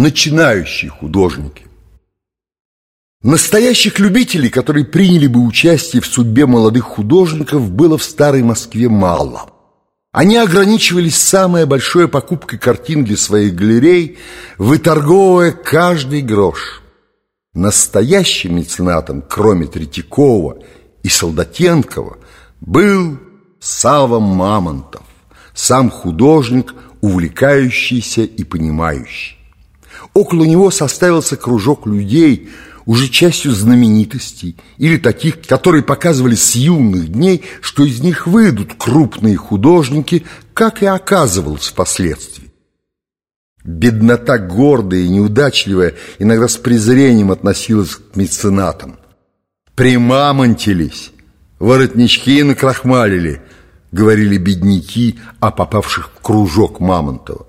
начинающие художники. Настоящих любителей, которые приняли бы участие в судьбе молодых художников, было в Старой Москве мало. Они ограничивались самой большой покупкой картин для своих галерей, выторговывая каждый грош. Настоящим меценатом, кроме Третьякова и Солдатенкова, был Сава Мамонтов, сам художник, увлекающийся и понимающий. Около него составился кружок людей, уже частью знаменитостей или таких, которые показывали с юных дней, что из них выйдут крупные художники, как и оказывалось впоследствии. Беднота гордая и неудачливая иногда с презрением относилась к меценатам. Примамонтились, воротнички накрахмалили, говорили бедняки о попавших в кружок Мамонтова.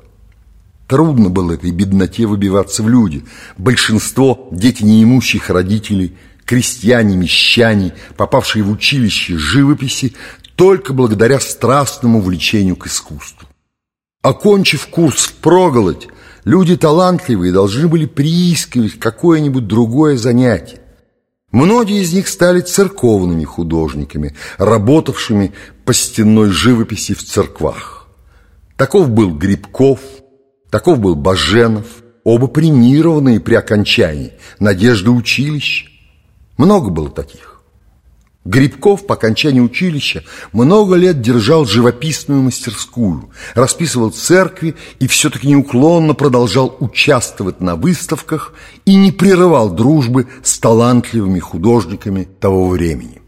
Трудно было этой бедноте выбиваться в люди. Большинство – дети неимущих родителей, крестьяне, мещане, попавшие в училище живописи, только благодаря страстному влечению к искусству. Окончив курс в проголодь, люди талантливые должны были приискивать какое-нибудь другое занятие. Многие из них стали церковными художниками, работавшими по стенной живописи в церквах. Таков был Грибков – Таков был Баженов, оба премированные при окончании, Надежда училища. Много было таких. Грибков по окончании училища много лет держал живописную мастерскую, расписывал церкви и все-таки неуклонно продолжал участвовать на выставках и не прерывал дружбы с талантливыми художниками того времени.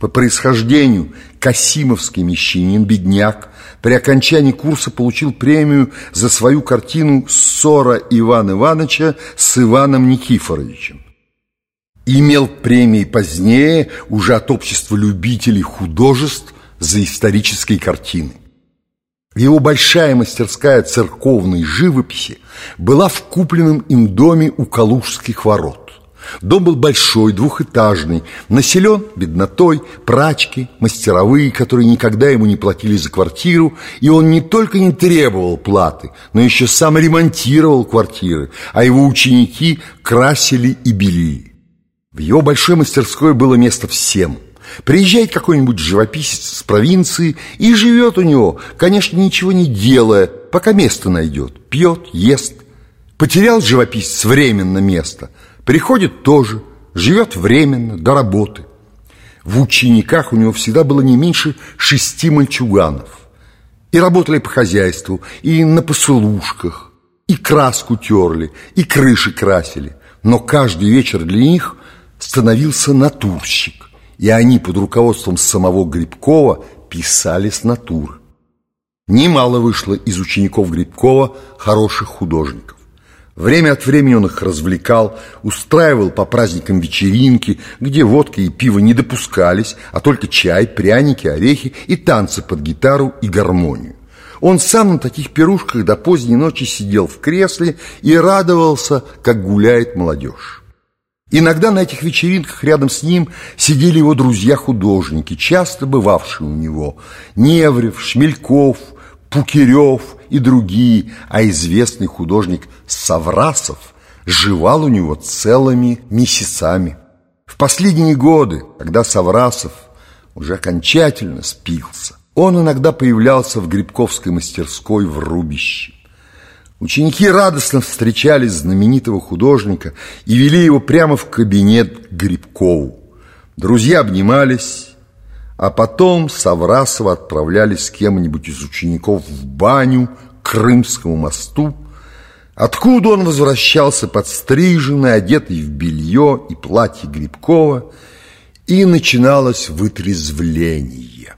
По происхождению Касимовский мещанин, бедняк, при окончании курса получил премию за свою картину «Ссора Ивана Ивановича с Иваном Никифоровичем». Имел премии позднее уже от общества любителей художеств за исторические картины. Его большая мастерская церковной живописи была в купленном им доме у Калужских ворот. Дом был большой, двухэтажный, населен беднотой, прачки, мастеровые, которые никогда ему не платили за квартиру, и он не только не требовал платы, но еще сам ремонтировал квартиры, а его ученики красили и белили. В его большой мастерской было место всем. Приезжает какой-нибудь живописец с провинции и живет у него, конечно, ничего не делая, пока место найдет, пьет, ест. Потерял живописец временно место – Приходит тоже, живет временно, до работы. В учениках у него всегда было не меньше шести мальчуганов. И работали по хозяйству, и на посылушках, и краску терли, и крыши красили. Но каждый вечер для них становился натурщик. И они под руководством самого Грибкова писали с натуры. Немало вышло из учеников Грибкова хороших художников. Время от времени он их развлекал, устраивал по праздникам вечеринки, где водка и пиво не допускались, а только чай, пряники, орехи и танцы под гитару и гармонию. Он сам на таких пирушках до поздней ночи сидел в кресле и радовался, как гуляет молодежь. Иногда на этих вечеринках рядом с ним сидели его друзья-художники, часто бывавшие у него. Неврев, Шмельков, Пукирев и другие, а известный художник Саврасов жевал у него целыми месяцами. В последние годы, когда Саврасов уже окончательно спился, он иногда появлялся в Грибковской мастерской в Рубище. Ученики радостно встречали знаменитого художника и вели его прямо в кабинет к Грибкову. Друзья обнимались, а потом Саврасова отправлялись с кем-нибудь из учеников в баню к Крымскому мосту, откуда он возвращался подстриженный, одетый в белье и платье Грибкова, и начиналось вытрезвление.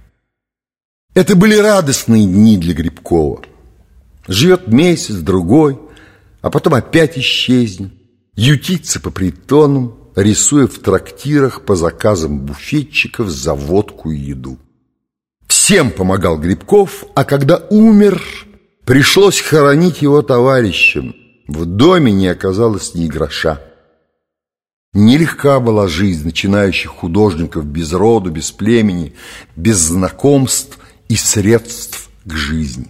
Это были радостные дни для Грибкова. Живет месяц, другой, а потом опять исчезнет, ютится по притонам, рисуя в трактирах по заказам буфетчиков за водку и еду. Всем помогал Грибков, а когда умер, пришлось хоронить его товарищам. В доме не оказалось ни гроша. Нелегка была жизнь начинающих художников без роду, без племени, без знакомств и средств к жизни.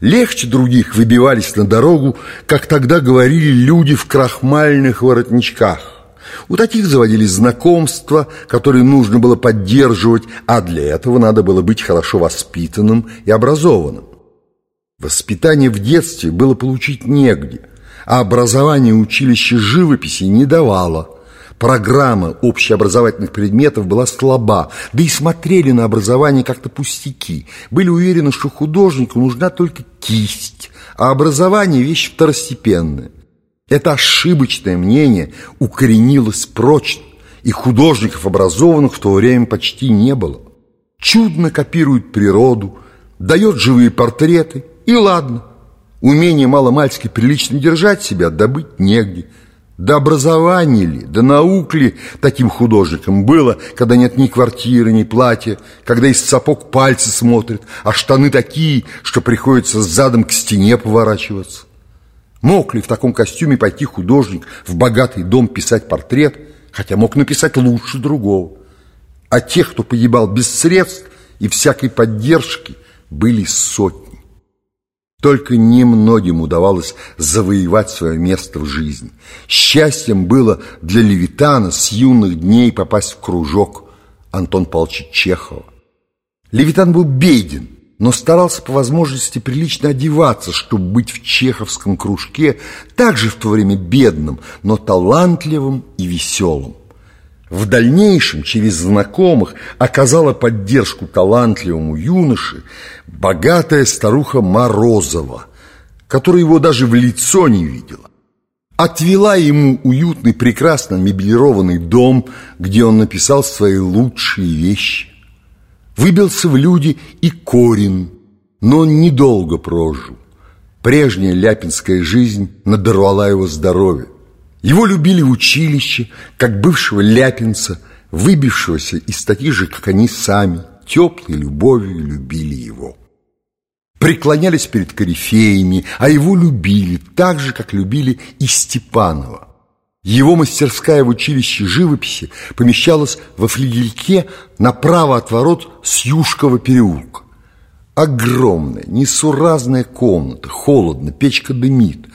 Легче других выбивались на дорогу, как тогда говорили люди в крахмальных воротничках. У таких заводились знакомства, которые нужно было поддерживать, а для этого надо было быть хорошо воспитанным и образованным. Воспитание в детстве было получить негде, а образование училище живописи не давало. Программа общеобразовательных предметов была слаба, да и смотрели на образование как-то пустяки. Были уверены, что художнику нужна только кисть, а образование – вещь второстепенная. Это ошибочное мнение укоренилось прочно, и художников образованных в то время почти не было. Чудно копирует природу, дает живые портреты, и ладно. Умение маломальски прилично держать себя добыть негде. Да образование ли, да наук ли таким художникам было, когда нет ни квартиры, ни платья, когда из сапог пальцы смотрят, а штаны такие, что приходится задом к стене поворачиваться. Мог ли в таком костюме пойти художник в богатый дом писать портрет, хотя мог написать лучше другого? А тех, кто погибал без средств и всякой поддержки, были сотни. Только немногим удавалось завоевать свое место в жизни. Счастьем было для Левитана с юных дней попасть в кружок Антон Павловича Чехова. Левитан был беден, но старался по возможности прилично одеваться, чтобы быть в чеховском кружке, также в то время бедным, но талантливым и веселым. В дальнейшем через знакомых оказала поддержку талантливому юноше богатая старуха Морозова, которая его даже в лицо не видела. Отвела ему уютный, прекрасно меблированный дом, где он написал свои лучшие вещи. Выбился в люди и Корин, но он недолго прожил. Прежняя ляпинская жизнь надорвала его здоровье. Его любили в училище, как бывшего ляпинца, выбившегося из таких же, как они сами, теплой любовью любили его. Преклонялись перед корифеями, а его любили так же, как любили и Степанова. Его мастерская в училище живописи помещалась во флигельке направо от ворот с Юшкова переулка. Огромная, несуразная комната, холодно, печка дымит.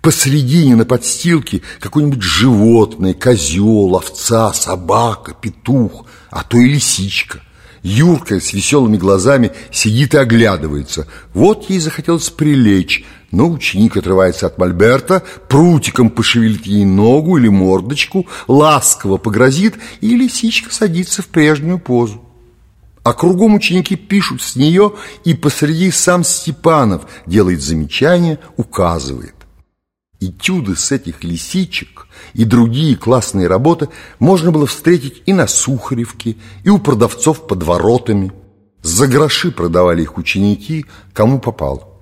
Посредине на подстилке какое-нибудь животное, козел, овца, собака, петух, а то и лисичка. Юрка с веселыми глазами сидит и оглядывается. Вот ей захотелось прилечь, но ученик отрывается от мольберта, прутиком пошевелит ей ногу или мордочку, ласково погрозит, и лисичка садится в прежнюю позу. А кругом ученики пишут с нее, и посреди сам Степанов делает замечания, указывает. Этюды с этих лисичек и другие классные работы можно было встретить и на Сухаревке, и у продавцов под воротами. За гроши продавали их ученики, кому попало.